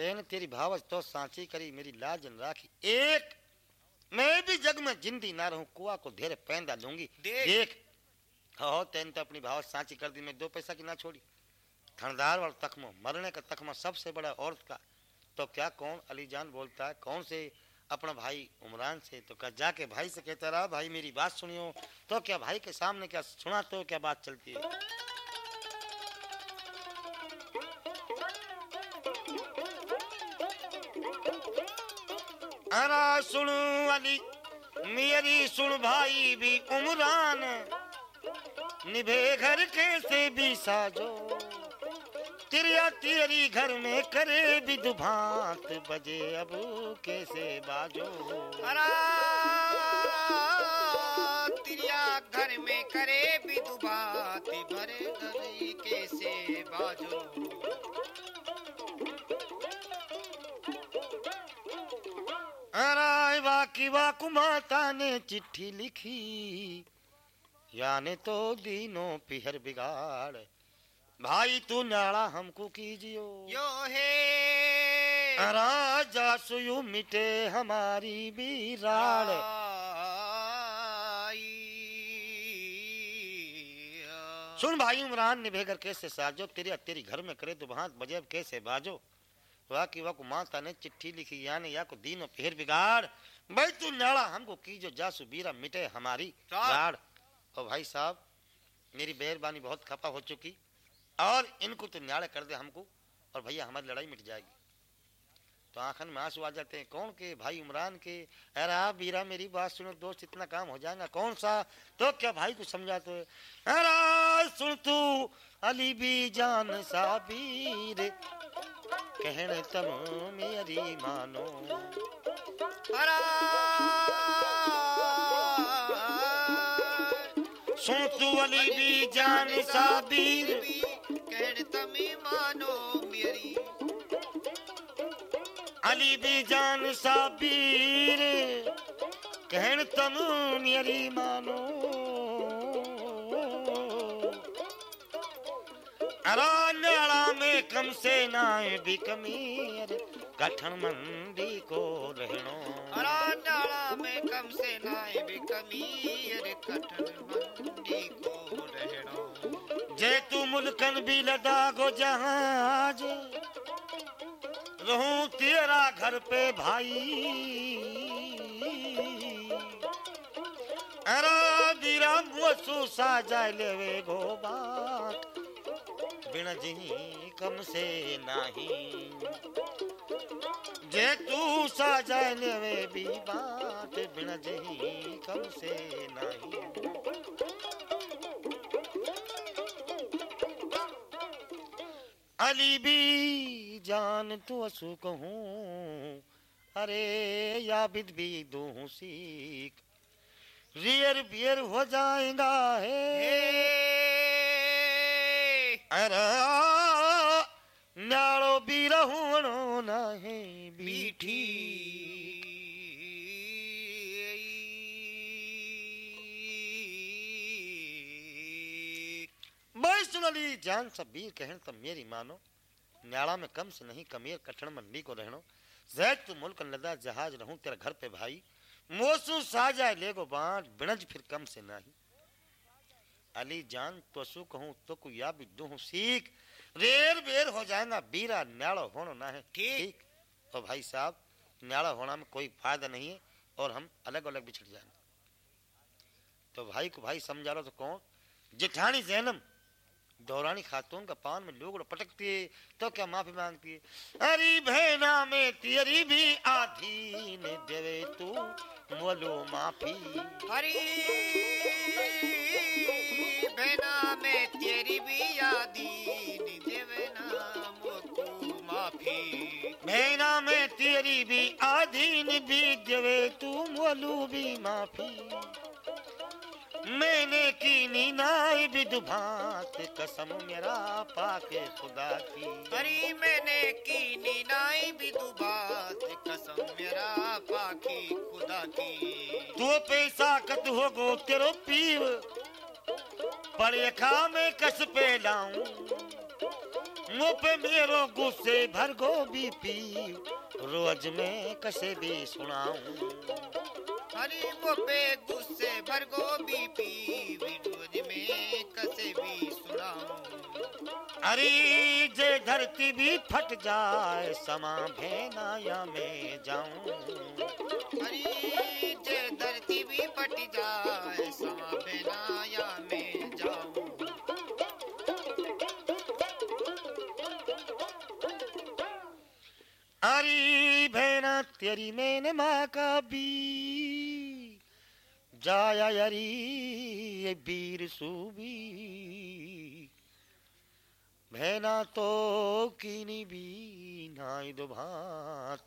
तेन तेरी भावज तो सांची करी मेरी लाज राखी। एक मैं भी जग में जिंदी ना रहूँ कुआ को धेरे पैंदा लूँगी। देख। देख हो तेन तो अपनी भावज सांची कर दी मैं दो पैसा की ना छोड़ी। थनदार वाला तख्मो मरने का तख्मा सबसे बड़ा औरत का। तो क्या कौन अलीजान बोलता है? कौन से अपना भाई उमरान से? तो क्या जाके भाई से कहता रहा भाई मेरी बात सुनियो? तो क्या भाई के सामने क्या सुना तो क्या बात चलती है? अरा सुन अली मेरी सुन भाई भी उमरान निभे घर कैसे भी साजो तिरिया तेरी घर में करे विद भांत बजे अब कैसे बाजो अरा तिरिया घर में करे विदुभाति अराय वाकी वाकु माता ने चिट्ठी लिखी। याने तो दीनों पिहर बिगाड़। भाई तू न्याड़ा हमको कीजियो। यो हे। राजा सुयु मिटे हमारी बीराड़। सुन भाई उमरान निभेगर कैसे साजो? तेरी तेरी घर में करे दुभांत बजे कैसे बाजो? वाह की वाह को माता ने चिट्ठी लिखी यानी या को दीनो फिर बिगाड़। भाई तू नाड़ा हमको की जो जासु बीरा मिटे हमारी। गाड़। और भाई साहब मेरी मेहरबानी बहुत खपा हो चुकी और इनको तो न्याड़ कर दे हमको और भैया हमारी लड़ाई मिट जाएगी। तो आंखन में आँसू आ जाते हैं कौन के? भाई उमरान के। अरे आप बीरा मेरी बात सुनो दोस्त इतना काम हो जाएगा कौन सा? तो क्या भाई को समझाते अरे सुन तू अली भी जान कहने तम मेरी मानो सुन तू अली भी जान साबीर कहण तमी मानो मेरी अली भी जान साबीर कहन तम मेरी मानो अरा में कम से नाए भी कमीर कठन मंदी को रहनो में कम से नाए भी कमीर कठन मंडी को रहनो जे तू मुल्कन भी लदा गो जहाज़ रहूँ तेरा घर पे भाई। अरा बीरा मुसु साजा लेवे गो बात बिन जी कम से नाही। जे तू साजा लेवे भी बात बिन जी कम से नाही। अली भी जान तो असु कहूँ, अरे या बिद भी दू सीख। रियर बियर हो जाएगा है नाड़ो भी रहूणो बीठी अली जान सबीर कहन तब मेरी मानो, न्याड़ा में कम से नहीं कमीर कठण मंडी को रहनो जैद तू मुल्क लदा जहाज़ रहूँ तेरे घर पे भाई, मोसू साजा लेगो बांट बिणज फिर कम से नहीं। अली जान तो सु कहूँ तो या भी दूँ सीख। रेर बेर हो जाएगा बीरा न्याड़ो होनो ना है। ठीक। तो भाई साहब न्याड़ा होना में कोई फ़ायदा नहीं है और हम अलग अलग बिछड़ जाएँगे। तो भाई को भाई समझा लो तो कौन जेठानी जैनम दौरानी खातून का पान में लोग पटकती है तो क्या माफ़ी मांगती है? अरे बहना में तेरी भी आधी ने देवे तू मोलो माफ़ी। हरी बेना में तेरी भी यादी देवना नाम तू माफ़ी। बहना में तेरी भी आधीन भी देवे तू मोलू भी माफ़ी। मैंने की नीनाई विदुभात कसम मेरा पाके खुदा की। हरी मैंने की नीनाई भी दुबात कसम मेरा पाखी खुदा की। तो पैसा कत हो गो तेरो पीव पड़े खा में कस पे लाऊं। मुँह पे मेरो गुस्से भर गो बीपी रोज में कसे भी सुनाऊं। हरी वो पे गुस्से भर गो बीपी विरोध में कसे भी सुनाऊं। अरे जे धरती भी फट जाए समा भेना या मैं जाऊँ। हरी जे धरती भी फट जाए समा बिना या मैं जाऊँ। अरे भेना तेरी मैंने माँ का भी जाया यरी ये वीर सूबी। भेना तो कीनी भी नाई दो भात।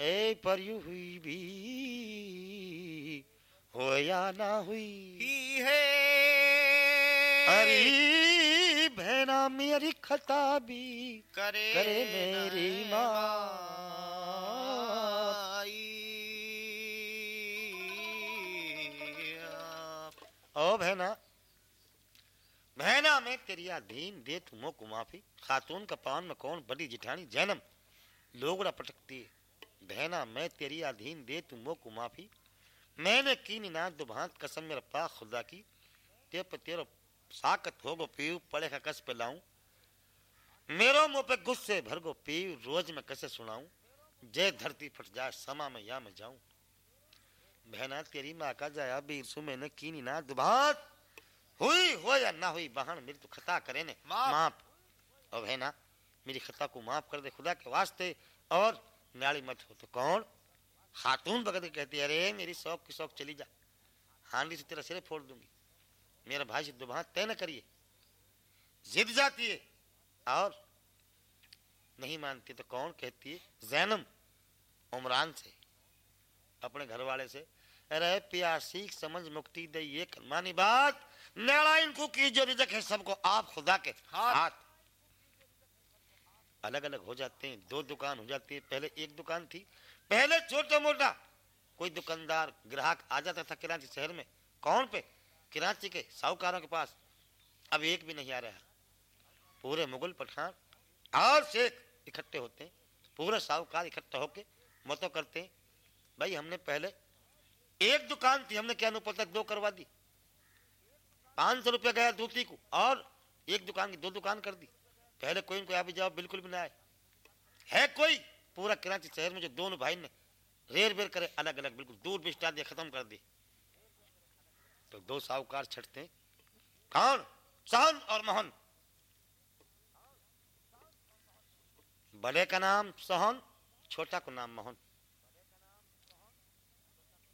ए पर हुई भी हो या ना हुई। ही है? अरे भेना मेरी खता भी करे करे मेरी माँ। ओ बहना बहना मैं तेरी अधीन दे तुमो को माफ़ी खातून का पान में कौन बड़ी जिठानी जन्म? लोगड़ा पटकती है। बहना, मैं तेरी अधीन दे तुमो को माफ़ी मैंने की ना दुभांत कसम मेरा पा खुदा की। ते पे तेरो साकत हो गो पीऊ, पड़े का कस पे लाऊं। मेरो मुँह पे गुस्से भर गो पीऊ, रोज में कैसे सुनाऊं। जय धरती फट जाए, समा में या मैं जाऊँ। बहना तेरी माँ का जाया बीर सु मैंने की ना दुभात हुई हो या ना हुई बहन मेरी तो खता करे ने। माफ़। और बहना मेरी खता को माफ़ कर दे खुदा के वास्ते और नाली मत हो तो कौन? खातून बगत के कहती है अरे मेरी शौक की शौक चली जा। हांडी से तेरा सिरे फोड़ दूँगी। मेरा भाई से दुभात तय न करिए। जिद जाती है और नहीं मानती तो कौन कहती है? जैनम उमरान से। अपने घर वाले से अरे पिया सीख समझ मुक्ति दे ये मानी बात नेड़ा इनको की जो रिजक है सबको आप खुदा के हाथ। हाथ। अलग अलग हो जाते हैं दो दुकान हो जाती है पहले एक दुकान थी पहले छोटा मोटा कोई दुकानदार ग्राहक आ जाता था कराची शहर में कौन पे? कराची के साहूकारों के पास। अब एक भी नहीं आ रहा पूरे मुगल पठान और शेख इकट्ठे होते हैं पूरे साहूकार इकट्ठा होके मतों करते हैं भाई, हमने पहले एक दुकान थी, हमने क्या नहीं पता दो करवा दी। पाँच सौ रुपया गया दूसरी को, और एक दुकान की दो दुकान कर दी। पहले कोई इनको यहाँ जवाब बिल्कुल भी ना आए। है कोई? पूरा कराची शहर में जो दोनों भाई ने रेर बेर करे अलग अलग बिल्कुल दूर बिस्टा दिया, खत्म कर दी तो दो साहूकार छटते कौन? सहन और मोहन। बड़े का नाम सहन, छोटा का नाम मोहन।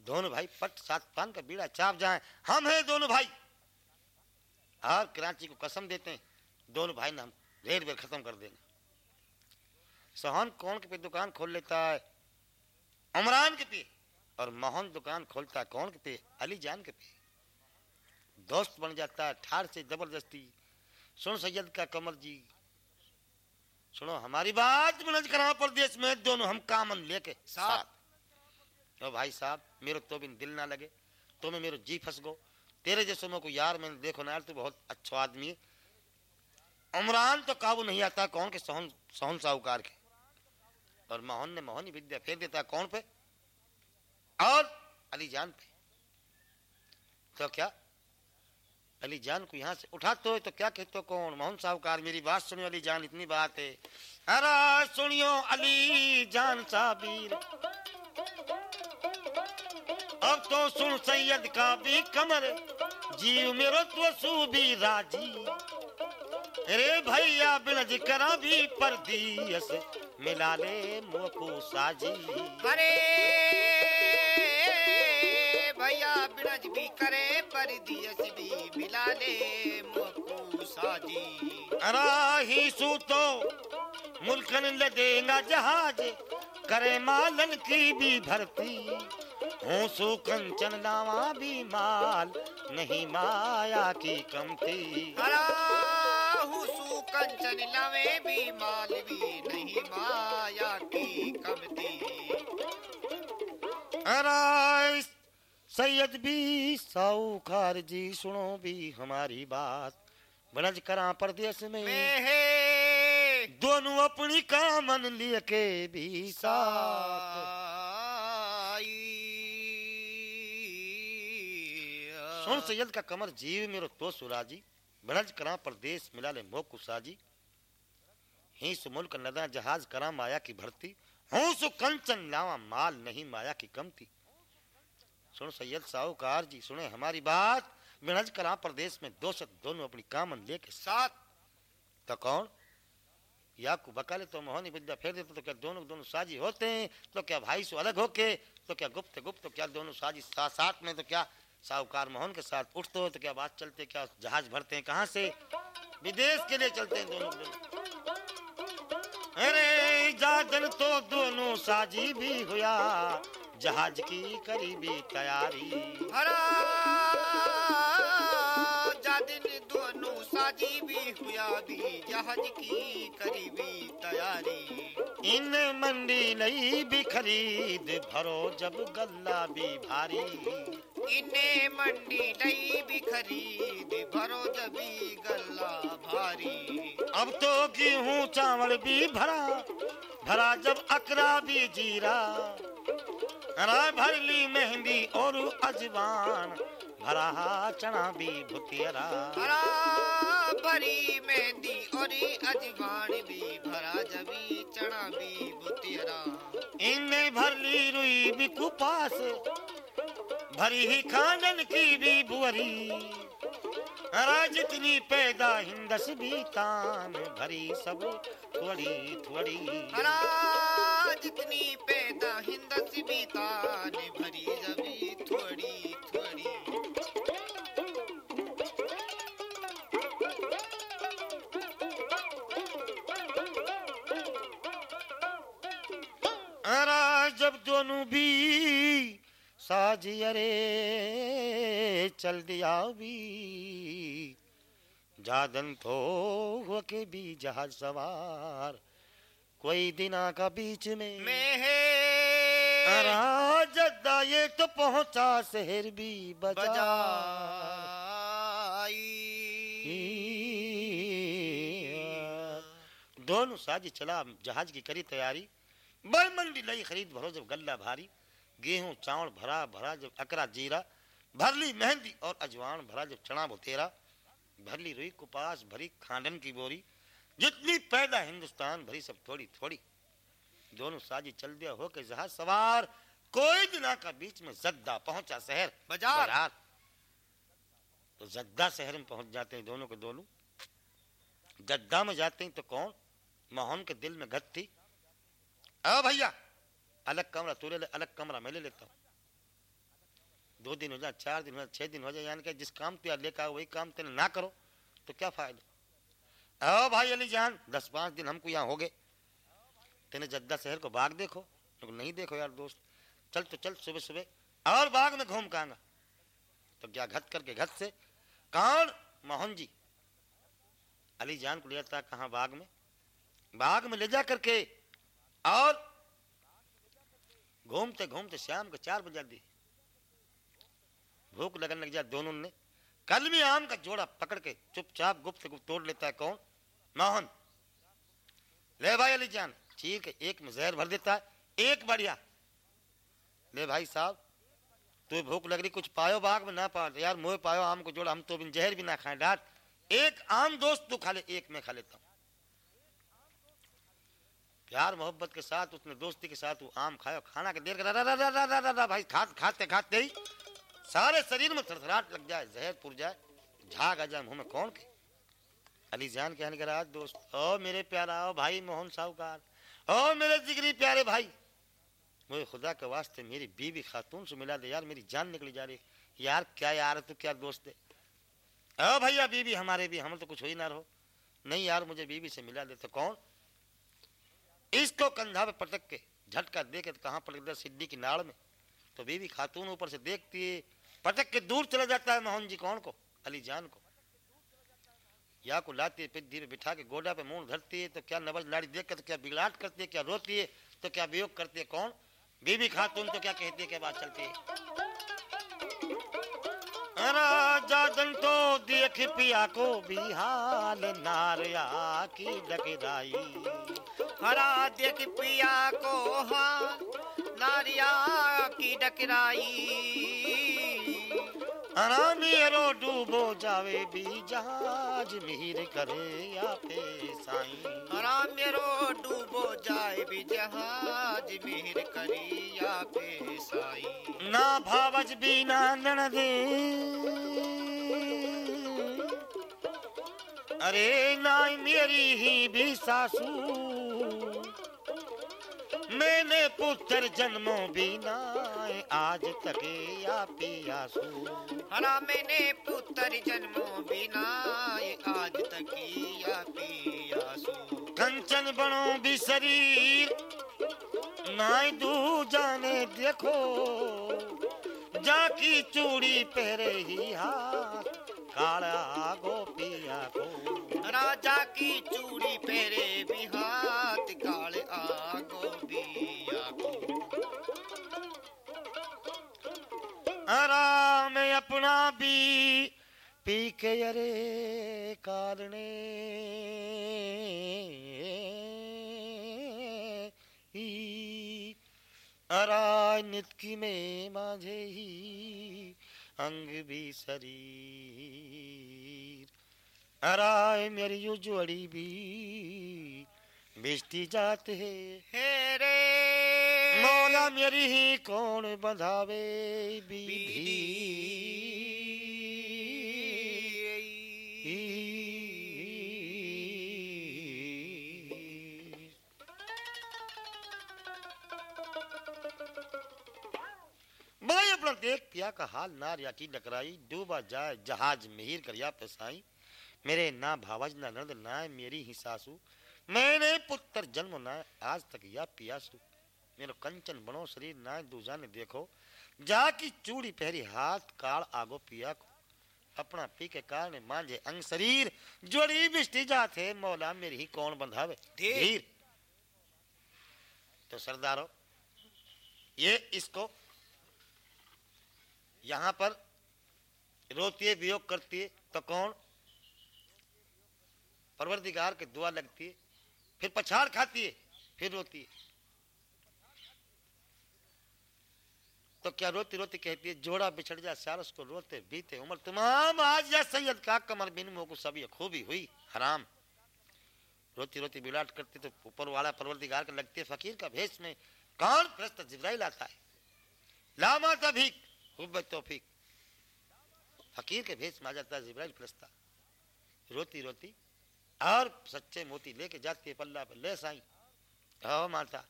दोनों भाई पट सात पान का बीड़ा चाप जाए। हम हैं दोनों भाई। और कराची को कसम देते हैं। दोनों भाई ने हम रेर बेर खत्म कर देंगे। सोहन कौन के पे दुकान खोल लेता है? उमरान के पे। और मोहन दुकान खोलता है कौन के पे? अली जान के पे। दोस्त बन जाता है ठार से ज़बरदस्ती। सुन सैयद का कमर जी। सुनो हमारी बात मनज करा प्रदेश में दोनों हम कामन लेके। साथ। तो भाई साहब मेरे तो भी दिल ना लगे तो मैं मेरे जी फंस गो तेरे जैसे में को यार, मैंने देखो ना यार तू बहुत अच्छा आदमी है। उमरान तो काबू नहीं आता, कौन के सोहन सोहन साहूकार के? और मोहन ने मोहन विद्या फेर देता कौन पे? और अली जान पे। तो क्या? अली जान को यहाँ से उठाते हो तो क्या कहते हो कौन? मोहन साहूकार, मेरी बात सुनियो अली जान, इतनी बात है। अरे सुनियो अली जान साबीर अब तो सुन सैयद का भी कमर। जीव मेरो तो सूबी राज़ी। रे भैया बिनज करा भी परदीस मिला ले मोको साजी। अरे भैया बिरज भी करे पर दियस भी मिला ले मोकू साजी। राही सूतो मुल्कन लदेगा जहाज़। करे मालन की भी भर्ती हूँ सु कंचन लावा भी माल नहीं माया की कमती। कंचन लावे भी माल भी नहीं माया की कमती। अरे सैयद भी साहूकार जी सुनो भी हमारी बात। ब्रज करा परदेश में। में दोनों अपनी कामन लिए के भी साथ। सुन सैयद का कमर जीव मेरो तो सुराजी ब्रज करा परदेश मिला ले मोह कुसाजी ही मुल्क नदा जहाज़ करा माया की भर्ती हूँ सु कंचन लावा माल नहीं माया की कमती। सुन सैयद साहूकार जी सुने हमारी बात। ब्रज करा प्रदेश में दो सत दोनों अपनी कामन लेके साथ तो कौन? या को बकाले तो मोहनी विद्या फेर देते तो क्या दोनों दोनों साजी होते हैं? तो क्या भाई से अलग होके तो क्या गुप्त गुप्त तो क्या दोनों साजी साथ साथ में तो क्या साहूकार मोहन के साथ उठते हो तो क्या बात चलते क्या जहाज़ भरते हैं, कहाँ से? विदेश के लिए चलते हैं दोनों दोनों। अरे जादन तो दोनों साजी भी हुआ जहाज़ की करीबी तैयारी। दोनों साजी भी हुआ भी जहाज़ की करीबी तैयारी। इन मंडी नई भी खरीद भरो जब गल्ला भी भारी। इन्हें मंडी नहीं भी खरीद भरो जबी गल्ला भारी। अब तो गेहूँ चावल भी भरा भरा जब अकरा भी जीरा। हरा भर ली मेहंदी और अजवान भरा चना भी भुतियरा। हरा भरी मेहंदी और अजवान भी भरा जबी चना भी बुतियरा इनने भर ली रुई भी कुपास भरी ही खानन की भी बुअरी हरा जितनी पैदा हिंदस भी तान भरी सब थोड़ी थोड़ी। हरा जितनी पैदा हिंदस भी तान भरी जबी थोड़ी थोड़ी। अरा जब दोनों भी साजी अरे चल दिया भी। जादन हो के भी जहाज़ सवार। कोई दिना का बीच में में जद्दा ये तो पहुँचा शहर भी बजा बजाई। दोनों साजी चला जहाज़ की करी तैयारी। बड़ मंडी लई खरीद भरो जब गल्ला भारी। गेहूँ चावल भरा भरा जब अकरा जीरा भरली मेहंदी और अजवान भरा जब चना बोतेरा भरली रुई कुपास भरी खांडन की बोरी जितनी पैदा हिंदुस्तान भरी सब थोड़ी थोड़ी। दोनों साजी चल दिया हो के जहाज़ सवार कोई दिना का बीच में जद्दा पहुँचा शहर बाज़ार। तो जद्दा शहर में पहुँच जाते हैं दोनों के दोनों। जद्दा में जाते हैं तो कौन? मोहन के दिल में गत थी अब भैया अलग कमरा तू ले, अलग कमरा, मैं ले लेता हूँ। दो दिन हो जाए, चार दिन हो जाए, छह दिन हो जाए, यानी कि जिस काम तैयार लेकर आओ, वही काम तेने ना करो तो क्या फ़ायदा? ओ भाई अली जान दस पाँच दिन हमको यहाँ हो गए। तेने जद्दा शहर को बाग देखो तो नहीं देखो यार दोस्त। चल तो चल, सुबह सुबह, और बाग में घूम कांगा तो क्या घट करके घट से? कौन? मोहन जी। अली जान को ले जाता कहाँ बाग में? बाग में ले जा करके, और घूमते घूमते शाम को चार बजा दी भूख लगने लग जा दोनों ने। कल भी आम का जोड़ा पकड़ के चुपचाप गुप्त गुप्त तोड़ लेता है कौन? मोहन। ले भाई अली जान। ठीक है, एक में जहर भर देता है। एक बढ़िया। ले भाई साहब तो भूख लग रही, कुछ पायो बाग में ना पाओ। यार मोह पायो आम को जोड़ा, हम तो बिन जहर भी ना खाए। डांट। एक आम दोस्त तू खा ले, एक मैं खा लेता हूँ। प्यार मोहब्बत के साथ उसने दोस्ती के साथ वो आम खाया खाना के देर कर रा, रा, रा, रा, रा, रा, भाई खा, खाते खाते ही सारे शरीर में थरथराट लग जाए जहर पुर जाए झाग आ जाए मुँह में कौन के? अली जान कहने के राज दोस्त ओ मेरे प्यारा ओ भाई मोहन साहूकार ओ मेरे जिगरी प्यारे भाई। मुझे खुदा के वास्ते मेरी बीवी खातून से मिला दे यार मेरी जान निकली जा रही यार क्या यार तू क्या दोस्त है? ओ भैया बीवी हमारे भी हम तो कुछ हो ही ना रहो। नहीं यार मुझे बीवी से मिला दे तो कौन? इसको कंधा पे पटक के झटका दे के कहाँ पटक दिया सिद्धि की नाड़ में। तो बीवी खातून ऊपर से देखती है, पटक के दूर चला जाता है मोहन जी कौन को? अली जान को। या को लाती है पिद्धी पे बिठा के गोडा पे मुँह धरती है तो क्या नबज लाड़ी देख कर तो क्या बिगड़ाट करती है, क्या रोती है तो क्या वियोग करती है, कौन? बीबी खातून तो क्या कहती है, क्या बात चलती है? राजा जन तो देख पिया को भी हाल नारिया की डकराई। हरा की पिया को हाल नारिया की डकराई। मेरो डूबो जावे भी जहाज़ मीर करे या पे साई। हरा मेरो डूबो जाए भी जहाज़ मिहिर करिया पेशाई ना भावज बिना नण दे अरे ना मेरी ही भी सासू। मैंने पुत्र जन्मो बिना आज तक या पियासू हरा मैंने पुत्र जन्मो बिना आज तक या पियासु कंचन बनो भी शरीर नाई दू जाने देखो। जाकी चूड़ी पहरे ही हाथ काला गोपिया को। राजा की चूड़ी पेरे भी आराम अपना भी, पी के अरे कारणे। अराय नितकी में माझे ही, अंग भी शरीर। अराय मेरी उजवड़ी भी बिस्ती जात है, हे रे। मौला मेरी ही कौन बंधावे? भाई अपना देख पिया का हाल नार या की डकराई डूबा जाए, जहाज़ मिहिर करिया पेशाई मेरे ना भावज, ना नंद, ना मेरी ही सासू। मैंने पुत्र जन्म ना आज तक या पियासू। मेरो कंचन बनो शरीर ना दूजा ने देखो। जाकी चूड़ी पहरी हाथ काल आगो पिया को। अपना पी के कारण मांझे अंग शरीर जोड़ी बिस्टी जाते मौला मेरी ही कौन बंधावे। धीर। तो सरदारो ये इसको यहाँ पर रोती है वियोग करती है तो कौन? परवरदिगार के दुआ लगती है फिर पछाड़ खाती है फिर रोती है। तो क्या रोती रोती कहती है, जोड़ा बिछड़ जा सार उसको रोते बीते, उम्र तमाम आज या सैयद का कमर बिन मोह को सभी खूबी हुई, हराम। रोती रोती बिलाट करती तो ऊपर वाला परवरदिगार लगती है, फकीर का भेष में कौन प्रस्त जिब्राइल आता है? लामा तभीक हुब तौफीक। फकीर के भेष में आ जाता है, जिब्राइल फरिश्ता रोती रोती, और सच्चे मोती लेके जाती है, पल्ला पर ले साई। हो माता,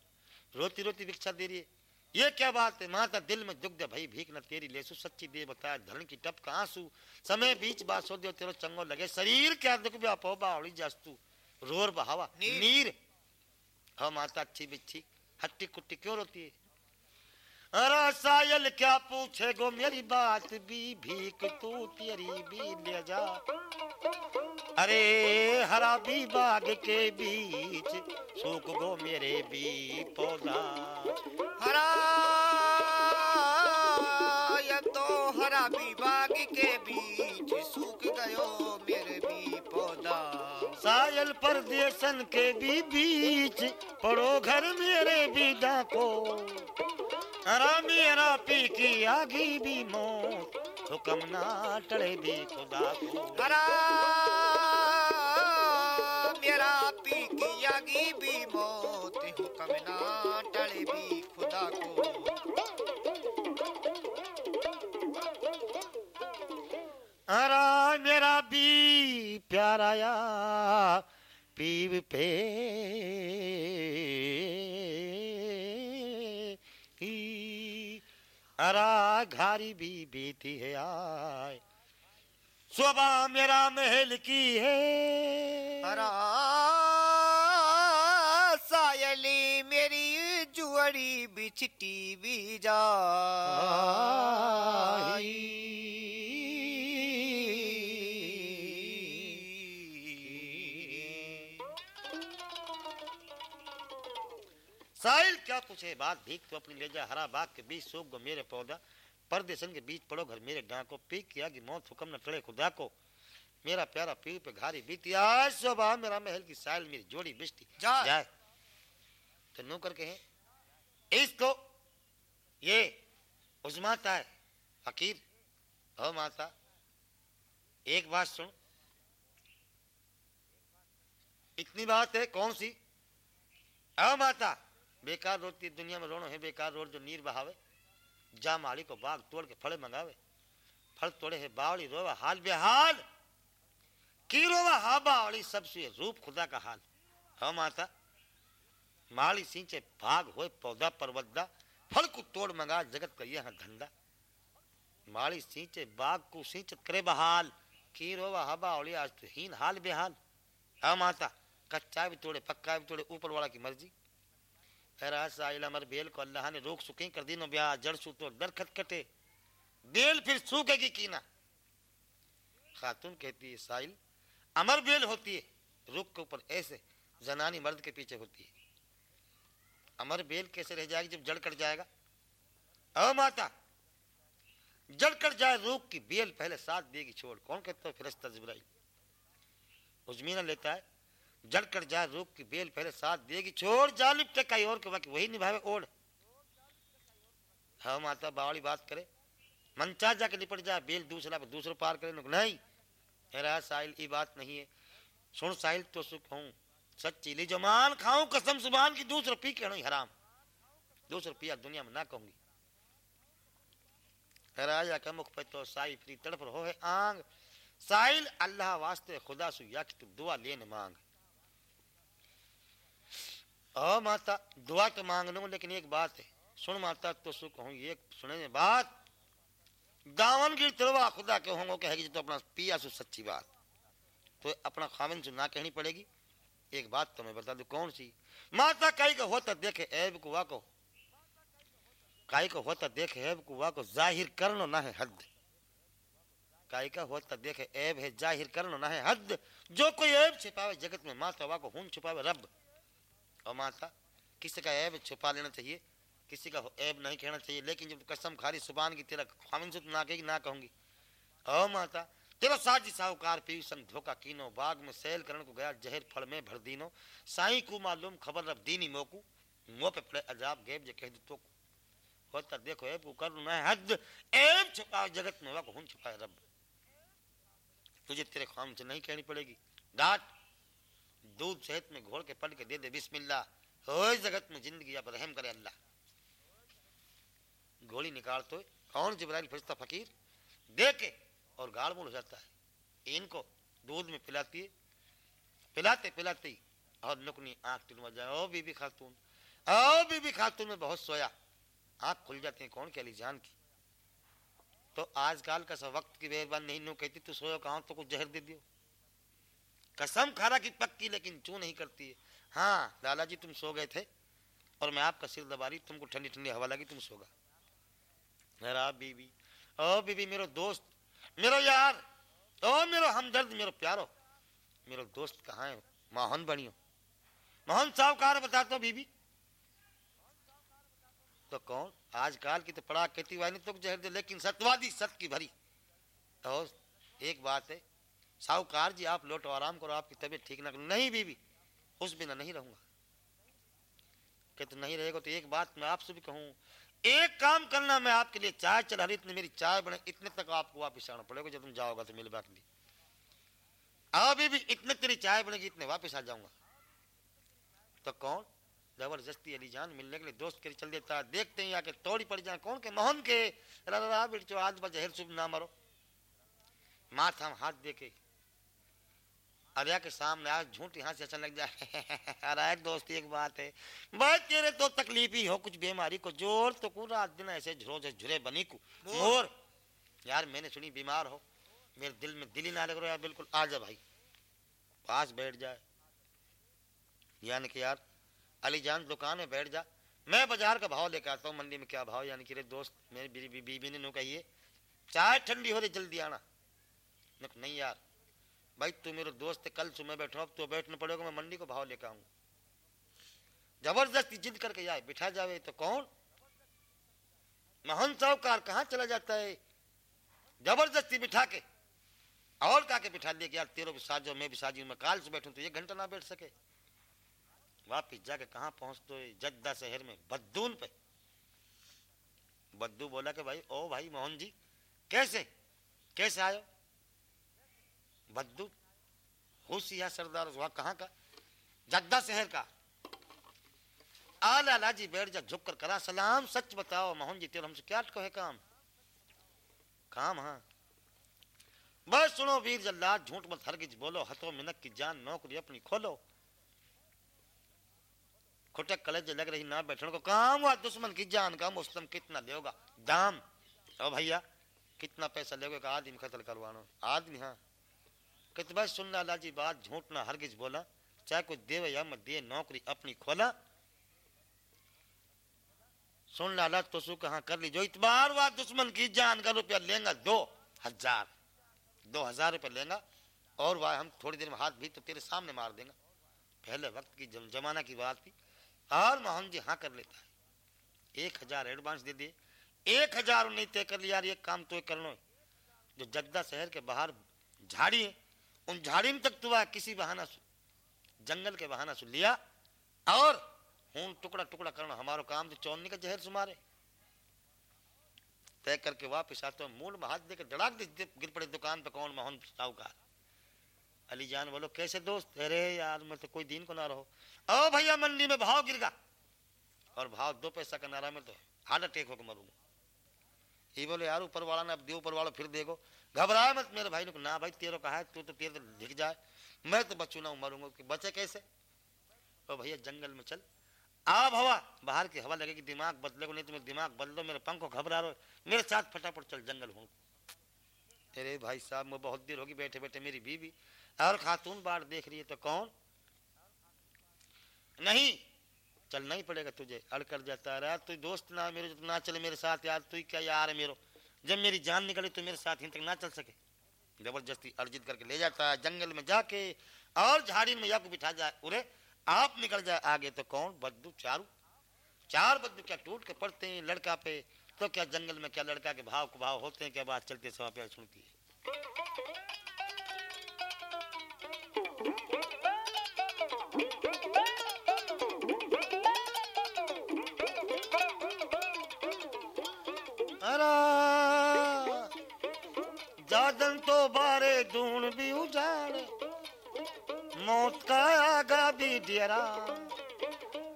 रोती रोती भिक्षा दे रही है। ये क्या बात है? माता दिल में दुग्ध भई भीख न तेरी लेसु सच्ची दे बताया धन की टप का आँसू। समय बीच बात सो दियो तेरो चंगो लगे। शरीर क्या दुख व्यापो बावड़ी जास्तू। रोर बहावा। नीर। नीर। हो माता अच्छी बिच्छी। हट्टी कुट्टी क्यों रोती है? अरे सायल क्या पूछे गो मेरी बात भी भीख तू तेरी भी ले जा। अरे हरा भी बाग के बीच, सूख गो मेरे भी पौधा। हरा, ये तो हरा विभाग के बीच, सूख गयो मेरे भी पौधा। सायल परदेशन के भी बीच, पड़ो घर मेरे भी को हरा मेरा पी की आगी भी मौत हुक्म ना टड़े भी खुदा को हरा मेरा पी की यागी भी मौत हुक्म ना टले भी खुदा को हरा मेरा भी प्यारा या पीव पे ही हरा घारी भी बीती है आय। सुबह मेरा महल की है। अरा सायली मेरी जुअड़ी बिछटी भी जा साहिल क्या कुछ है बात भीख तो अपनी ले जा हरा बाग के बीच सूख गो मेरे पौधा परदेशन के बीच पड़ो घर मेरे डाको पी किया कि मौत हुक्म न टड़े खुदा को। मेरा प्यारा पीर पे घारी बीती आज सुबह मेरा महल की साइल मेरी जोड़ी बिस्ती जाए। जाए। तो नौकर कहे इसको ये उजमाता है फकीर। हो माता एक बात सुन। इतनी बात है कौन सी? माता बेकार रोती दुनिया में रोनो है, बेकार रोड जो नीर बहावे। जा माली को बाग तोड़ के फड़े मंगावे। फल तोड़े है बावली रोवा हाल बेहाल। की रोवा हा बावली सबसे रूप खुदा का हाल। हो माता, माली सिंचे भाग होए पौधा परवद्दा, फल को तोड़ मंगा, जगत का यह धंधा। माली सिंचे बाग को सिंचत करे बहाल। की रोवा हा बावली आज तो हीन हाल बेहाल। हो माता, कच्चा भी तोड़े, पक्का भी तोड़े, ऊपर वाला की मर्ज़ी। साहिल अमर बेल को अल्लाह ने रोक सुखे कर दिनो ब्याह, जड़ सू तो दरखत कटे। बेल फिर सूखेगी की ना खातून कहती है, साहिल, अमर बेल होती है, रुख के ऊपर ऐसे जनानी मर्द के पीछे होती है। अमर बेल कैसे रह जाएगी जब जड़ कट जाएगा? ओ माता, जड़ कट जाए रूख की बेल पहले साथ देगी छोड़। कौन कहता है जिब्राइल उजमीना लेता है जड़ कर जाए रूप की बेल पहले साथ देगी, छोड़ जा लिपटे कई और के वक्त वही निभावे ओढ़। हाँ माता बावली बात करे। मनचा जाके निपट जाए बेल दूसरा दूसरा पार करे नहीं। तेरा साहिल ये बात नहीं है। सुन साहिल तो सुख हूँ। सच्ची, ली जमान खाऊं, कसम सुबान की, दूसरा पी के हराम। दूसरा पिया दुनिया में ना कहूँगी। राजा का मुख पे तो साई फ्री तड़प रहो है, आंग। साहिल, अल्लाह वास्ते खुदा सु या कि तू दुआ लेने मांग। ओ माता, दुआ तो मांग लूँ, लेकिन एक बात है। सुन माता तो सुख हूँ, ये सुने बात। दावन गिर तिलवा खुदा के होंगे कहेगी तो अपना पिया सु सच्ची बात। तो अपना खामिन सु ना कहनी पड़ेगी। एक बात तो मैं बता दू, कौन सी? माता, कई को होता देखे, ऐब को। वाको काई को होता देखे, ऐब को वाको ज़ाहिर करनो ना है हद। काई का होता देखे, ऐब है ज़ाहिर करनो ना है हद। जो कोई ऐब छिपावे, जगत में माता वाको हुन छुपावे, रब। और माता किसी का ऐब छुपा लेना चाहिए, किसी का ऐब नहीं कहना चाहिए, लेकिन जब कसम खारी सुबान की तेरा खामिन से तो ना कहेगी, ना कहूँगी। ओ माता तेरा साजी साहूकार पी संग धोखा कीनो, बाग में सैल करण को गया, जहर फल में भर दीनो, साई को मालूम खबर रब दीनी मोकू, मुँह पे पड़े अजाब गेब जे कह तो होता देखो, ऐब को कर ना हद, ऐब छुपा, जगत में वक हुन छुपाए रब? तुझे तेरे खाम से नहीं कहनी पड़ेगी। डांट दूध शहद में घोल के पढ़ के दे दे, बिस्मिल्लाह। हो जगत में ज़िंदगी अब रहम करे अल्लाह। गोली निकाल तो कौन जिब्राइल फरिश्ता फकीर? दे के और गाड़ मुड़ हो जाता है। इनको दूध में पिलाती है। पिलाते पिलाते ही, और नुकनी आँख टिलवा जाए, ओ बीबी खातून, ओ बीबी खातून में बहुत सोया। आँख खुल जाती है कौन कहली जान की? तो आजकल का सब वक्त की मेहरबान नहीं, नो कहती, तू सोयो कहाँ? तो कुछ जहर दे दियो। कसम खारा की पक्की, लेकिन चू नहीं करती है। हाँ लाला जी तुम सो गए थे, और मैं आपका सिर दबा रही, तुमको ठंडी ठंडी हवा लगी, तुम सोगा। मेरा बीबी ओ बीबी मेरो दोस्त, मेरो यार, ओ मेरो हमदर्द, मेरो प्यारो, मेरो दोस्त कहाँ है? मोहन बनियो मोहन साहूकार बताता हूँ बीबी तो कौन? आजकल की तो पड़ा कहती वाली तो जहर दे, लेकिन सत्यवादी सत्य की भरी। तो एक बात है साहूकार जी, आप लौटो, आराम करो, आपकी तबीयत ठीक ना नहीं बीबी उस बिना नहीं रहूँगा। कि तो नहीं रहेगा तो एक बात मैं आपसे भी कहूँ, एक काम करना मैं आपके लिए, चाय चला रही, इतनी मेरी चाय बने, इतने तक आपको वापिस आना पड़ेगा, जब तुम जाओगा तो मिलवा के लिए अभी भी इतने तेरी चाय बनेगी, इतने वापिस आ जाऊँगा। तो कौन? ज़बरदस्ती अली जान, मिलने के लिए दोस्त के चल देता है। देखते ही, आके तोड़ी पड़ जाए। कौन के? मोहन के। रा बिट आज बजहर शुभ ना मरो। माथा हाथ दे के अरिया के सामने आज झूठ यहाँ से लग जाए अरे दोस्त एक बात है। बस तेरे तो तकलीफ़ ही हो कुछ बीमारी को ज़ोर तो को रात दिन ऐसे झुरो से झुरे बनी को। मोर यार मैंने सुनी बीमार हो। मेरे दिल में दिल ही ना लग रहा यार बिल्कुल। आ जा भाई। पास बैठ जाए यानी कि यार अली जान दुकान में बैठ जा। मैं बाज़ार का भाव लेकर आता हूँ मंडी में क्या भाव? यानी कि रे दोस्त मेरी बीबी बीबी ने नु कहिए चाय ठंडी हो रही जल्दी आना। नहीं यार भाई, तू मेरे दोस्त कल सुबह बैठो, अब तो बैठना पड़ेगा, मैं मंडी को भाव लेकर आऊँगा ज़बरदस्ती जिद करके जाए बिठा जावे तो कौन? मोहन साहूकार कहाँ चला जाता है? ज़बरदस्ती बिठा के, और कहा के बिठा दिया कि यार, तेरे भी साजो, मैं भी साजी, मैं काल से बैठूं तो एक घंटा ना बैठ सके। वापिस जाके कहाँ पहुँच तो जद्दा शहर में, बद्दून पे। बद्दू बोला कि भाई, ओ भाई मोहन जी, कैसे? कैसे आयो? बद्दू। होशिया सरदार वहाँ कहाँ का? जद्दा शहर का। आला लाजी बैठ जा, झुक कर करा सलाम, सच बताओ, मोहन जी, तेरे हमसे क्या अटको है काम? काम हाँ। बस सुनो, वीर जल्लाद, झूठ मत हरगिज बोलो, हथो मिनक की जान, नौकरी अपनी खोलो। खुटक कलेज लग रही ना बैठने को। काम हुआ, दुश्मन की जान का मुस्तम कितना लेगा? दाम। ओ भैया, कितना पैसा लेगे? आदमी कत्ल करवानो। आदमी हाँ। कहते भाई सुन ला लाजी बात झूठ ना हरगिज बोला। चाहे कुछ देवे या मत दे नौकरी अपनी खोला। सुन लाला तो सु कहाँ कर ली। जो इतबार हुआ दुश्मन की जान का रुपया लेगा दो हज़ार। दो हज़ार रुपया लेगा और वह हम थोड़ी देर में हाथ भी तो तेरे सामने मार देंगे। पहले वक्त की जम, जमाना की बात थी। और मोहन जी हाँ कर लेता है। एक हज़ार एडवांस दे दिए। एक हज़ार नहीं तय कर लिया यार ये काम तो कर लो। जो जद्दा शहर के बाहर झाड़ी है उन झाड़ी में तक तो किसी बहाना से, जंगल के बहाना से लिया और हूँ टुकड़ा टुकड़ा करना हमारो काम तो चौनी का जहर सुमारे। तय करके वापिस आते हो मूल में हाथ देकर धड़ाक दे गिर पड़े दुकान पे कौन मोहन साहूकार। अली जान बोलो, कैसे दोस्त? अरे यार मैं तो कोई दिन को ना रहो। ओ भैया, मंडी में भाव गिर गा और भाव दो पैसा का नारा में तो हार्ट अटैक होकर मरूँगा। ये बोले, यार ऊपर वाला ना अब दे ऊपर वाला फिर देखो। घबराए मत मेरे भाई ने ना भाई, तेरो कहा है, तू तो तेरे लिख जाए। मैं तो बचू ना मरूँगा, कि बचे कैसे? ओ भैया, जंगल में चल। आप हवा बाहर की हवा लगेगी, दिमाग बदलेगा नहीं तुम्हें दिमाग बदलो मेरे पंखों घबरा रहे। मेरे साथ फटाफट चल, जंगल हूँ। अरे भाई साहब, मैं बहुत देर होगी बैठे बैठे, मेरी बीवी। और खातून बाढ़ देख रही है तो कौन? नहीं चलना ही पड़ेगा तुझे अड़ कर जाता है तू दोस्त ना मेरे ना चले मेरे साथ, यार तू क्या यार है मेरे। जब मेरी जान निकली तो मेरे साथ तक ना चल सके। ज़बरदस्ती अर्जित करके ले जाता है जंगल में जाके और झाड़ी में या को बिठा जाए उरे, आप निकल जाए आगे तो कौन बद्दू चारू? चार बद्दू क्या टूट के पड़ते हैं लड़का पे? तो क्या जंगल में क्या लड़का के भाव को भाव होते हैं, क्या बात चलते समय पे सुनती है। भी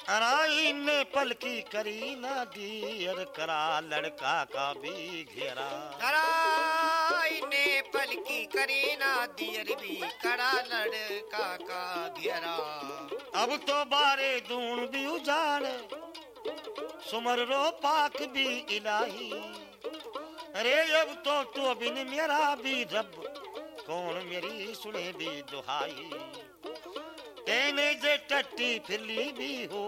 अराई ने पलकी करी ना दियर करा लड़का का भी घेरा। कराई ने पलकी करी ना दियर भी कड़ा लड़का का घेरा। अब तो बारे दून भी उजाड़ सुमर रो पाक भी इलाही। अरे अब तो तू बिन मेरा भी रब कौन मेरी सुने भी दुहाई। तेने जे टट्टी फिरली भी हो।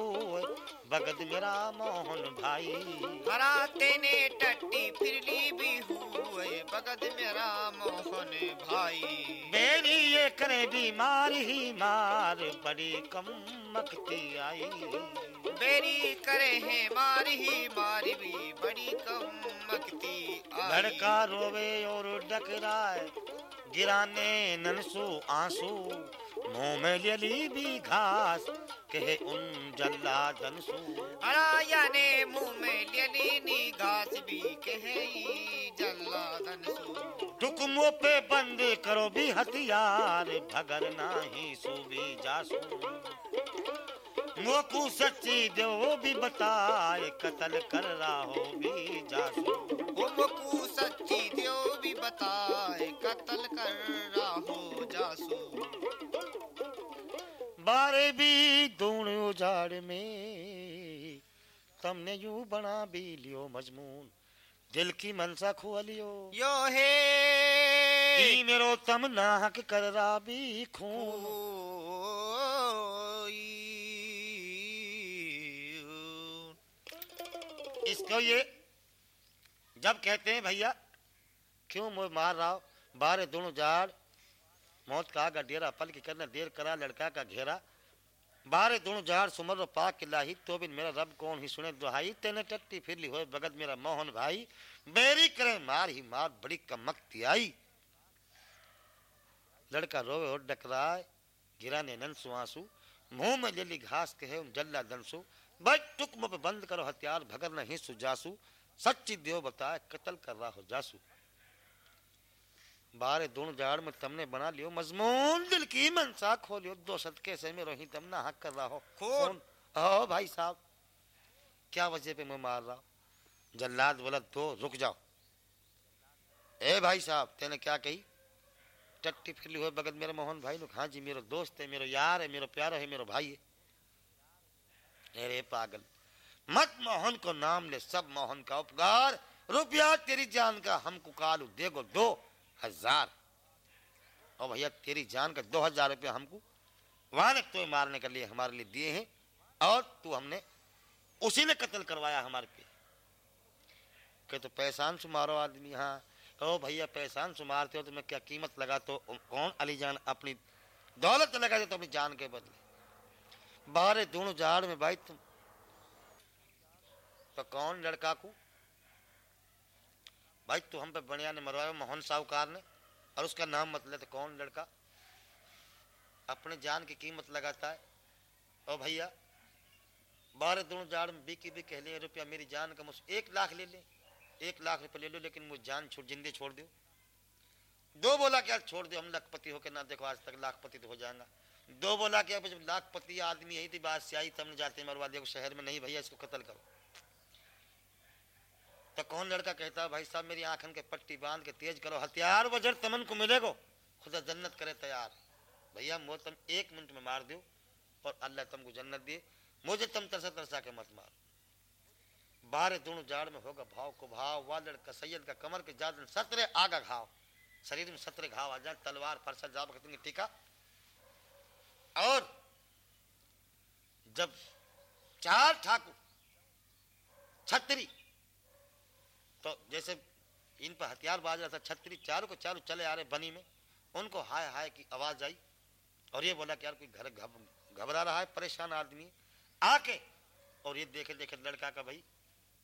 भगत मेरा मोहन भाई। हरा तेने टट्टी फिरली भी हो भगत मेरा मोहन भाई। मेरी ये करे बीमार ही मार बड़ी कम मकती आई। बेरी करे है मार ही मार भी बड़ी कम मकती लड़का रोवे और डकराए गिराने ननसू आँसू मुँह में लेली भी घास कहे उन जल्ला दनसू अराया ने मुँह में लेली नी घास भी कहे जल्ला धनसू टुकमो पे बंद करो भी हथियार भगर नाही सूबी जासू। मोकू सच्ची दो भी बताए कत्ल कर रहा हो भी जासू उमकू सच्ची दियो भी बताए कत्ल कर रहा हो जासू बारे भी दूण उजाड़ में तमने यूँ बना भी लियो मजमून। दिल की मनसा खुआ लियो। यो हे। ई मेरो तम नाहक कर रहा भी खून। इसको ये जब कहते हैं, भैया, क्यों मुझे मार रहा हो? बारे दोनों जाड़ मौत का आगा, डेरा पल की करना, देर करा, लड़का का घेरा। बारे दोनों जार सुमर पा के लाही तो भी मेरा रब कौन ही सुने दुहाई। तेने टट्टी फिर ली होए बगत मेरा मोहन भाई। बेरी करे मार ही मार, बड़ी कमकती आई। लड़का रोवे और डकराए गिरा ने नंसु आँसू। मुँह में लेली घास के है जल्ला दंसु। बस टुक बंद करो हथियार भगर नहीं सुजासू सच्ची देव बताए कत्ल कर रहा हो जासू। बारे दोनों जाड़ में तमने बना लियो मजमून दिल की मनसा खोलियो दो सदके से में रोही तुम ना हक कर रहा हो। खून। हो भाई साहब क्या वजह पे मैं मार रहा हूँ? जल्लाद बोला दो रुक जाओ। ए भाई साहब तेने क्या कही? टट्टी फिरली हुए बगल मेरे मोहन भाई ने। हाँ जी मेरा दोस्त है मेरा यार है मेरा प्यारा है मेरा भाई है। अरे पागल, मत मोहन को नाम ले, सब मोहन का उपकार। रुपया तेरी जान का हमको कालू देगो दो हज़ार। और भैया, तेरी जान का दो हज़ार रुपया हमको वहाँ तो मारने के लिए हमारे लिए दिए हैं, और तू हमने उसी ने कत्ल करवाया हमारे पे। कि तो पैसान से मारो आदमी हाँ। ओ भैया, पैसान से मारते हो तो मैं क्या कीमत लगा तो कौन अली जान अपनी दौलत लगा दे तो अपनी जान के बदले? बाहर दोनों जाड़ में भाई तुम। तो कौन लड़का को? भाई तू हम पे बनिया ने मरवाया, मोहन साहूकार ने। और उसका नाम मत ले तो कौन लड़का? अपने जान की कीमत लगाता है। ओ भैया बारह दोनों जाड़ में बिकी भी कह ले रुपया मेरी जान का मुझ एक लाख ले ले। एक लाख रुपये ले लो, लेकिन मुझे जान छोड़, जिंदे छोड़ दो। दो बोला क्या छोड़ दो, हम लखपति होकर ना देखो, आज तक लाखपति तो हो जाएगा। दो बोला क्या जब लाखपति आदमी यही थी बात से आई तब जाते मरवा दिया, शहर में नहीं भैया, इसको कत्ल करो। तो कौन लड़का कहता भाई साहब, मेरी आंखन के पट्टी बाँध के तेज करो, हथियार वजर तमन को मिलेगो। खुदा जन्नत करे तैयार। भैया मुझे तुम एक मिनट में मार दो, और अल्लाह तुमको जन्नत दिए मुझे तुम तरसा तरसा के मत मार। बारह दोनों जाड़ में होगा, भाव को भाव वाह लड़का सैयद का कमर के जादन, सतरे आगा घाव शरीर में सतरे घाव आ जाए, तलवार, फरसा, जाब टीका और जब चार ठाकुर, छतरी तो जैसे इन पर हथियार बाज रहा था, छतरी चारों को चारों चले आ रहे बनी में, उनको हाय हाय की आवाज़ आई और ये बोला कि यार कोई घर घबरा रहा है, परेशान आदमी आके और ये देखे देखे लड़का का भाई,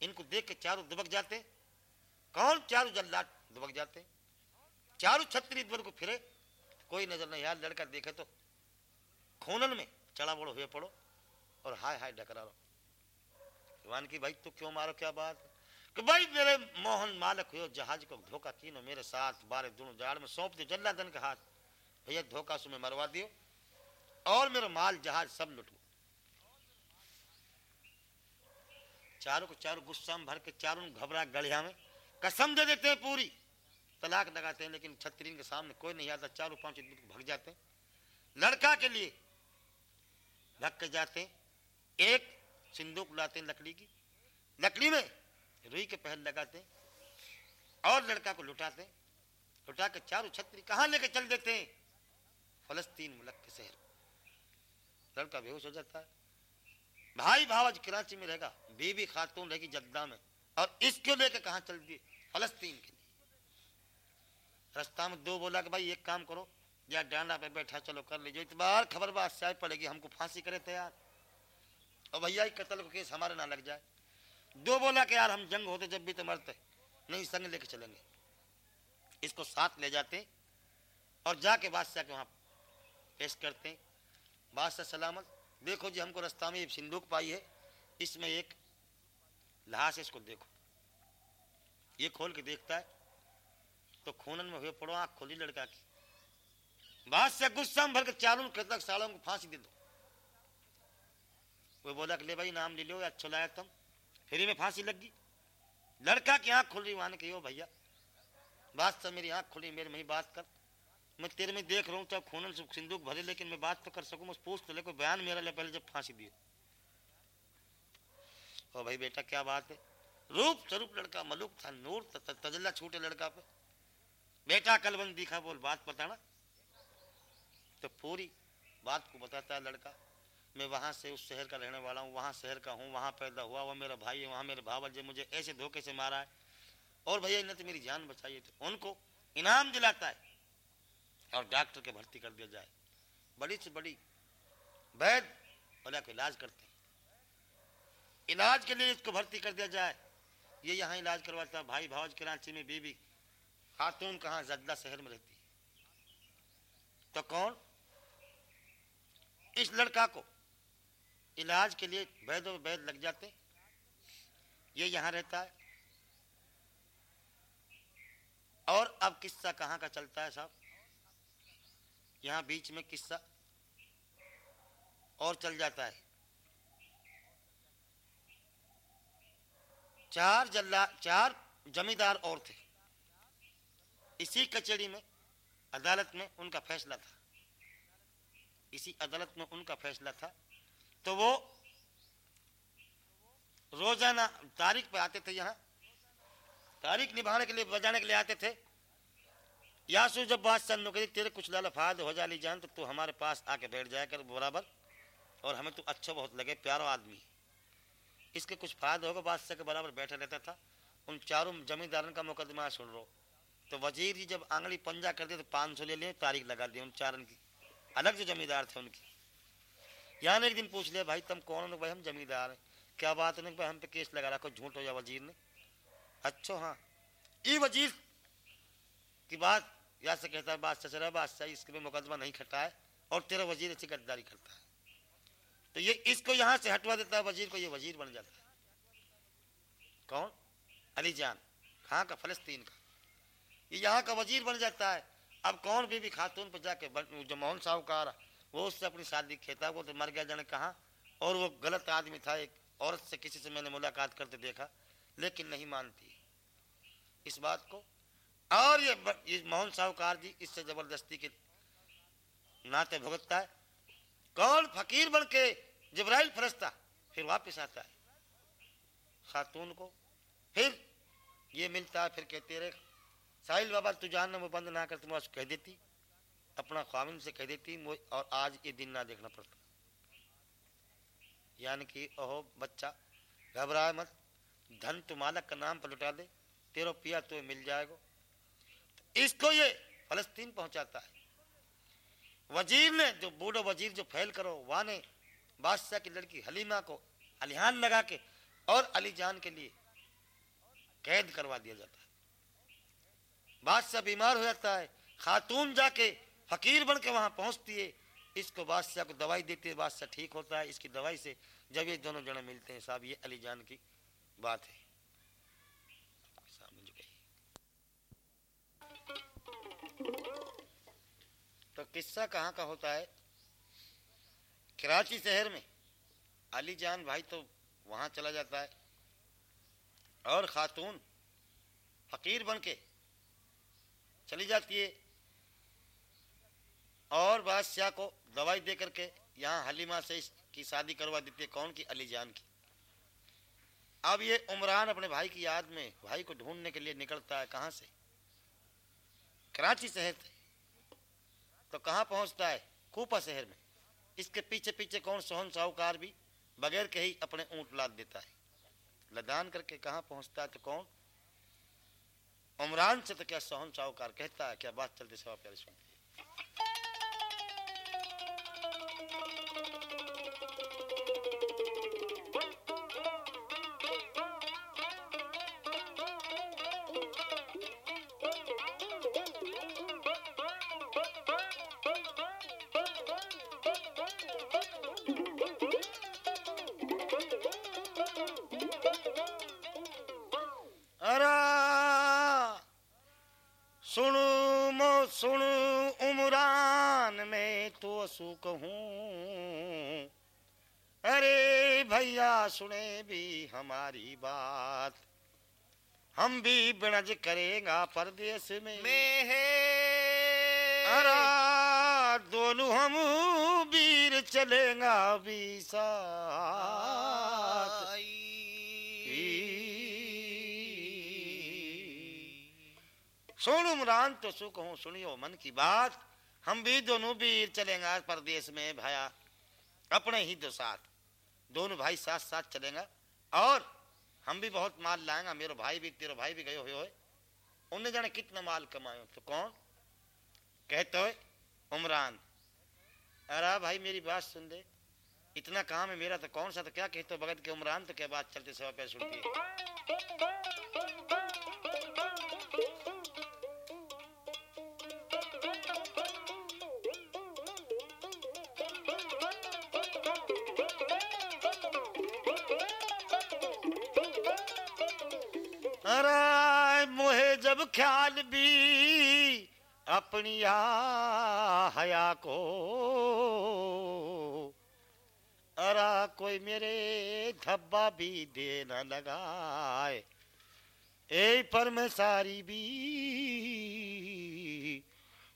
इनको देख के चारों दुबक जाते कौन चारों जल्लाद दुबक जाते चारों छतरी द्वर को फिरे, कोई नज़र नहीं, यार लड़का देखे तो खूनन में चढ़ा बड़ो हुए पड़ो, और हाय हाय डकरा रहो। जवान की, भाई, तू क्यों मारो, क्या बात? कि भाई, मेरे मोहन मालक हो जहाज़ को धोखा कीनो मेरे साथ बारह दोनों जाड़ में सौंप दो जल्लादन के हाथ। भैया, धोखा सुमे मरवा दियो, और मेरा माल जहाज़ सब लुट चारों को चारों गुस्सा में भर के चारों घबरा गलिया में, कसम दे देते हैं पूरी। तलाक लगाते हैं, लेकिन छतरीन के सामने कोई नहीं आता, चारों पाँच भग जाते हैं। लड़का के लिए भग के जाते एक, सिंदूक लाते लकड़ी की। लकड़ी में रुई के पहल लगाते और लड़का को लुटाते लुटा के चारों छतरी कहाँ लेके चल देते हैं? फलस्तीन मुल्क के शहर। लड़का बेहोश हो जाता है। भाई भाव कराची में रहेगा। बीबी खातून रहेगी जद्दा में। और इसको लेके कहा चल दिए? फलस्तीन के लिए। रास्ता में दो बोला कि भाई, एक काम करो। या डांडा पे बैठा, चलो कर लीजिए। इतबार खबर से पड़ेगी, हमको फांसी करे तैयार। और भैया कत्ल का केस हमारे ना लग जाए। दो बोला कि यार हम जंग होते, जब भी तो मरते, नहीं संग लेके चलेंगे। इसको साथ ले जाते और जाके बादशाह के वहाँ पेश करते। बादशाह सलामत, देखो जी, हमको रास्ता में सिंदूक पाई है। इसमें एक लहास है, इसको देखो। ये खोल के देखता है तो खूनन में हुए पड़ो, आँख खोली लड़का की। बादशाह गुस्सा में भर के चारों तक सालों को फांसी दे दो। वो बोला कि ले भाई, नाम ले लो अच्छा लाया तुम। फिर में फांसी लग गई। लड़का की आँख खुल रही मान के हो भैया, बात मेरी आँख खुली, मेरे में बात कर। मैं तेरे में देख रहा हूँ, चाहे खून से सिंदूक भरे, लेकिन मैं बात तो कर सकूँ, मैं पूछ तो ले, कोई बयान मेरा ले पहले जब फांसी दिए। ओ भाई बेटा, क्या बात है? रूप स्वरूप लड़का, मलुक था, नूर तजल्ला छूटे लड़का पे। बेटा कलबंद दिखा बोल, बात बताना। तो पूरी बात को बताता है लड़का। मैं वहाँ से उस शहर का रहने वाला हूँ, वहाँ शहर का हूँ, वहाँ पैदा हुआ वो मेरा भाई है, वहाँ मेरे भावल जी, मुझे ऐसे धोखे से मारा है। और भैया, इन्हें तो मेरी जान बचाई थी उनको इनाम दिलाता है और डॉक्टर के भर्ती कर दिया जाए। बड़ी से बड़ी वैद बोला को इलाज करते हैं। इलाज के लिए इसको भर्ती कर दिया जाए। ये यहाँ इलाज करवाता भाई भावज कराची में बीबी खातून कहाँ जद्दा शहर में रहती है। तो कौन? इस लड़का को। इलाज के लिए वैद वैद लग जाते ये यहाँ रहता है। और अब किस्सा कहाँ का चलता है साहब? यहाँ बीच में किस्सा और चल जाता है। चार जल्ला, चार जमींदार और थे। इसी कचहरी में, अदालत में उनका फैसला था। इसी अदालत में उनका फैसला था। तो वो रोज़ाना तारीख पे आते थे यहाँ। तारीख निभाने के लिए, बजाने के लिए आते थे। यासू, जब सन नौकरी तेरे कुछ लाल फाद हो जाली जान तो तू हमारे पास आके बैठ जाया कर बराबर। और हमें तू अच्छा बहुत लगे, प्यारो आदमी इसके कुछ फ़ायदा होगा, बादशाह के बराबर बैठा रहता था। उन चारों जमींदारों का मुकदमा सुन लो तो वज़ीर जी जब आंगली पंजा कर दिए तो पाँच सौ ले लिए, तारीख लगा दी। उन चारों की अलग जो जमींदार थे उनकी। यहाँ एक दिन पूछ लिया, भाई, तुम कौन हो? भाई, हम जमींदार हैं। क्या बात है? भाई, हम पे केस लगा रखो, झूठ हो या वज़ीर ने। अच्छा हाँ। ये वज़ीर की बात, या से कहता है, बादशाह चला बादशाह इसके में मुकदमा नहीं खटा है और तेरा वज़ीर अच्छी गद्दारी करता है। तो ये इसको यहाँ से हटवा देता है वज़ीर को, ये वज़ीर बन जाता है। कौन? अली जान, कहाँ का? फलस्तीन का। ये यहाँ का वज़ीर बन जाता है। अब कौन भी खातून पर जाके जो मोहन साहूकार वो उससे अपनी शादी खेता वो तो मर गया जाने कहा? और वो गलत आदमी था एक औरत से किसी से मैंने मुलाकात करते देखा लेकिन नहीं मानती। इस बात को। और ये, ये मोहन साहूकार जी इससे ज़बरदस्ती के नाते भुगतता है। कौन फकीर बन के जबराइल फरसता फिर वापस आता है। खातून को। फिर ये मिलता है फिर कहते रहे साहिल बाबा, तू जानना वो बंद ना कर तुम कह देती। अपना खामिन से कह देती और आज ये दिन ना देखना पड़ता। यानी कि, ओहो, बच्चा, घबराए मत। धन तो मालक का नाम पर लुटा दे। तेरो पिया तो मिल जाएगा। इसको ये फलस्तीन पहुंचाता है। वज़ीर ने, जो बूढ़ो वज़ीर जो फैल करो, वहाँ ने बादशाह की लड़की हलीमा को अलिहान लगा के और अली जान के लिए कैद करवा दिया जाता बादशाह बीमार हो जाता है। खातून जाके फकीर बन के वहाँ पहुँचती है। इसको बादशाह को दवाई देती है बादशाह ठीक होता है। इसकी दवाई से जब ये दोनों जने मिलते हैं, साहब, ये अली जान की बात है। तो किस्सा कहाँ का होता है? कराची शहर में अली जान भाई तो वहाँ चला जाता है। और खातून फकीर बन के चली जाती है। और बादशाह को दवाई दे करके यहाँ हलीमा से इसकी शादी करवा देती है। कौन की? अली जान की। अब ये उमरान अपने भाई की याद में भाई को ढूँढने के लिए निकलता है। कहाँ से? कराची शहर से। तो कहाँ पहुँचता है? कूपा शहर में। इसके पीछे पीछे कौन सोहन साहूकार भी बगैर के ही अपने ऊँट लाद देता है। लदान करके कहाँ पहुँचता है तो कौन? उमरान से तो क्या सोहन साहूकार कहता है क्या बात चलती सवा प्यारी सुनते कहूँ अरे भैया सुने भी हमारी बात। हम भी बिणज करेगा परदेश में। में है अरा दोनों हम वीर चलेगा भी सुन उमरान तो सुख हूँ, सुनियो मन की बात। हम भी दोनों भी चलेंगे परदेश में भाया, अपने ही दो साथ। दोनों भाई साथ साथ चलेंगे। और हम भी बहुत माल लाएँगे, मेरे भाई भी, तेरे भाई भी गए हुए उन्हें जाने कितना माल कमाए तो कौन? कहते हो उमरान, अरे भाई मेरी बात सुन दे इतना काम है मेरा तो कौन सा? तो क्या कहते हो, भगत के उमरान तो क्या बात चलते सवा पे सुनती मोहे जब ख्याल भी अपनी आ हया को। अरा कोई मेरे धब्बा भी दे न लगाए ए पर मैं सारी भी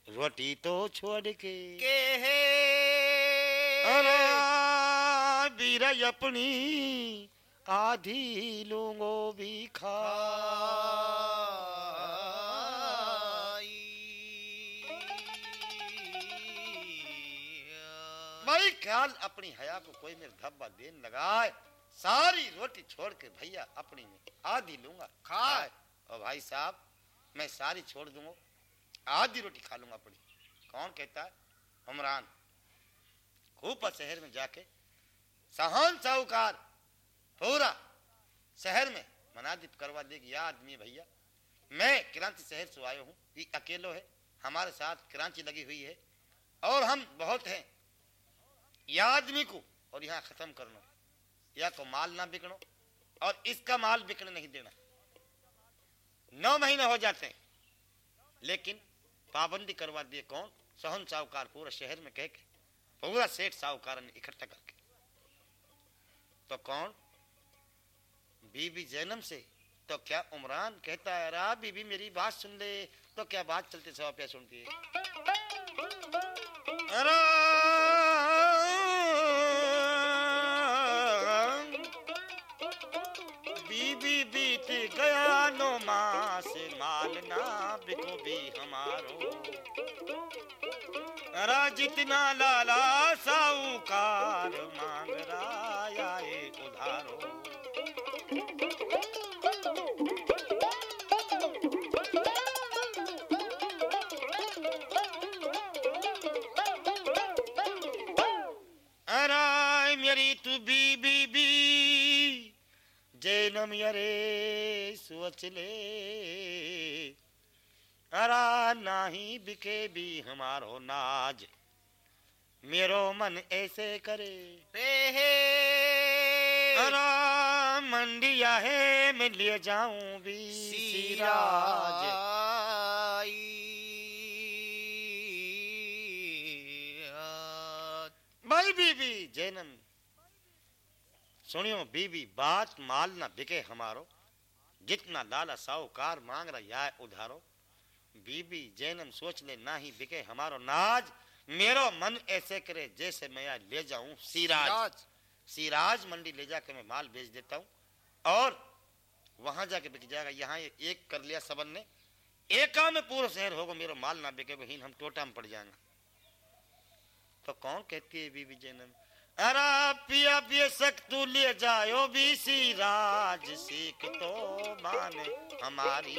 रोटी तो छोड़ के। के अरे बीर अपनी आधी लूंगो भी खा भाई ख्याल अपनी हया को कोई मेरे धब्बा देन लगाए। सारी रोटी छोड़ के भैया अपनी में आधी लूँगा खाए। और भाई साहब मैं सारी छोड़ दूँगा। आधी रोटी खा लूँगा अपनी। कौन कहता है? उमरान। खूब शहर में जाके सहान साहूकार पूरा शहर में मनादित करवा देगी। या आदमी भैया, मैं क्रांति शहर से आया हूँ। ये अकेलो है, हमारे साथ क्रांति लगी हुई है। और हम बहुत हैं। या आदमी को और यहाँ खत्म करना, या को माल ना बिकनो और इसका माल बिकने नहीं देना। नौ महीने हो जाते हैं, लेकिन पाबंदी करवा दिए कौन? सोहन साहूकार पूरा शहर में कह के, पूरा सेठ साहूकार ने इकट्ठा करके। तो कौन? बीबी जैनम से तो क्या उमरान कहता है रा बीबी मेरी बात सुन ले। तो क्या बात चलते सवा पे सुनती है। बीबी बीत गया नो मास, माल ना बिको भी हमारो। अरा जितना लाला साहूकार मांग जैनम यरे सोच ले अरा नाही बिके भी हमारो नाज। मेरो मन ऐसे करे। अरा मंडिया है मैं ले जाऊँ भी सिराज। भाई बीबी जैनम सुनियो बीबी बात माल ना बिके हमारो जितना लाला साहूकार मांग रहा या उधारो। बीबी जैनम सोच ले ना ही बिके हमारो नाज मेरो मन ऐसे करे जैसे मैं ले जाऊँ सिराज। सिराज। मंडी ले जाके मैं माल बेच देता हूँ और वहाँ जाके बिक जाएगा। यहाँ एक कर लिया सबन ने। एका में पूरा शहर होगा मेरा माल ना बिके बहन हम टोटा में पड़ जाएँगे। तो कौन कहती है बीबी जैनम? अरा पिया बेशक तू ले जायो भी सिराज सीख तो माने हमारी।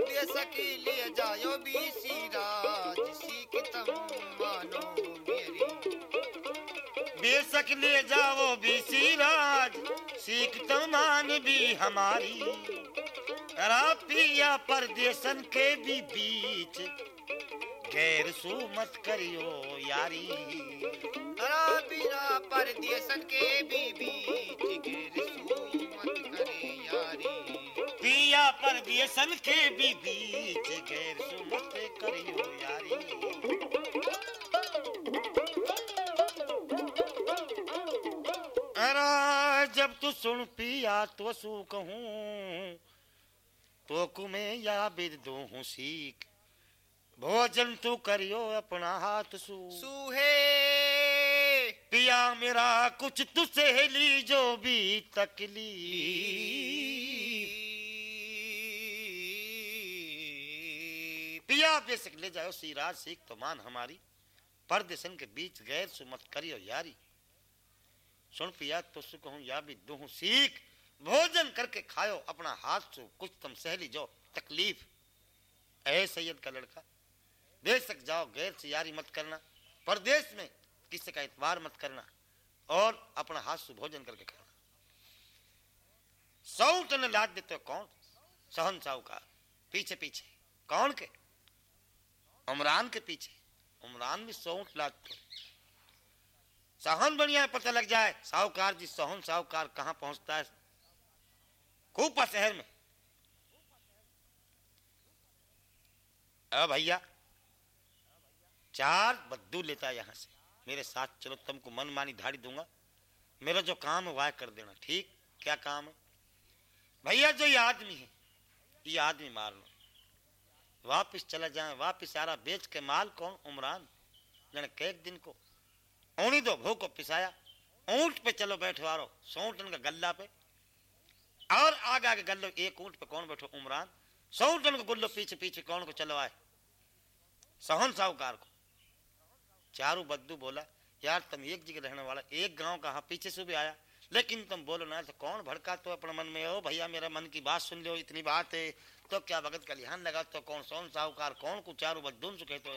बेसकी ले जायो बीसी राज सीख तम मानो मेरी। बेशक ले जाओ भी सिराज सीख तो मान भी हमारी। अरा पिया परदेशन के भी बीच गैर सू मत करियो यारी। हरा बिना परदेसन के बीच गिर करे यारी। पिया बीच गैर सू मत करियो यारी। अरा, जब तू सुन पिया तो सू कहूँ तो कुमे या बिर दो हूँ सीख। भोजन तू करियो अपना हाथ सू। सूहे। पिया मेरा कुछ तू सहेली जो भी तकली। पिया बेशक ले जाओ सिराज सीख तो मान हमारी। पर परदेशन के बीच गैर सुमत करियो यारी। सुन पिया तो सु कहूँ या भी दूँ सीख। भोजन करके खायो अपना हाथ से कुछ तुम सहली जो तकलीफ़। ऐ सैयद का लड़का बेशक जाओ, गैर से यारी मत करना। परदेश में किसी का इतवार मत करना और अपना हाथ से भोजन करके खाना। सौ टन लाद देते कौन? सहन साहूकार। पीछे पीछे। कौन के? उमरान के पीछे। उमरान भी सौंठ लाद तो सहन बढ़िया पता लग जाए। साहूकार जी, सोहन साहूकार कहाँ पहुँचता है? खूब शहर में। अब भैया चार बद्दू लेता है यहाँ से। मेरे साथ चलो, तुमको मन मानी धाड़ी दूँगा। मेरा जो काम है, वह कर देना। ठीक? क्या काम है? भैया, जो ये आदमी है, ये आदमी मार लो। वापिस चला जाए, वापिस आ रहा, बेच के माल कौन? उमरान। जन एक दिन को। ऊनी दो भू को पिसाया। ऊँट पे चलो बैठवा रो सौ टन का गल्ला पे। और आगे आगे गल्लो, एक ऊँट पे कौन बैठो? उमरान। सौ टन को गुल्लो, पीछे पीछे कौन को चलवाए सहन साहूकार को। चारू बद्दू बोला, यार तुम एक जगह रहने वाला, एक गाँव का हाँ पीछे से भी आया। लेकिन तुम बोलो ना तो कौन भड़का तो अपने मन में? हो भैया, मेरा मन की बात सुन लो इतनी बात है। तो क्या भगत का लिहान लगा? तो कौन सोन साहूकार, कौन को चारू बद्दून से कहते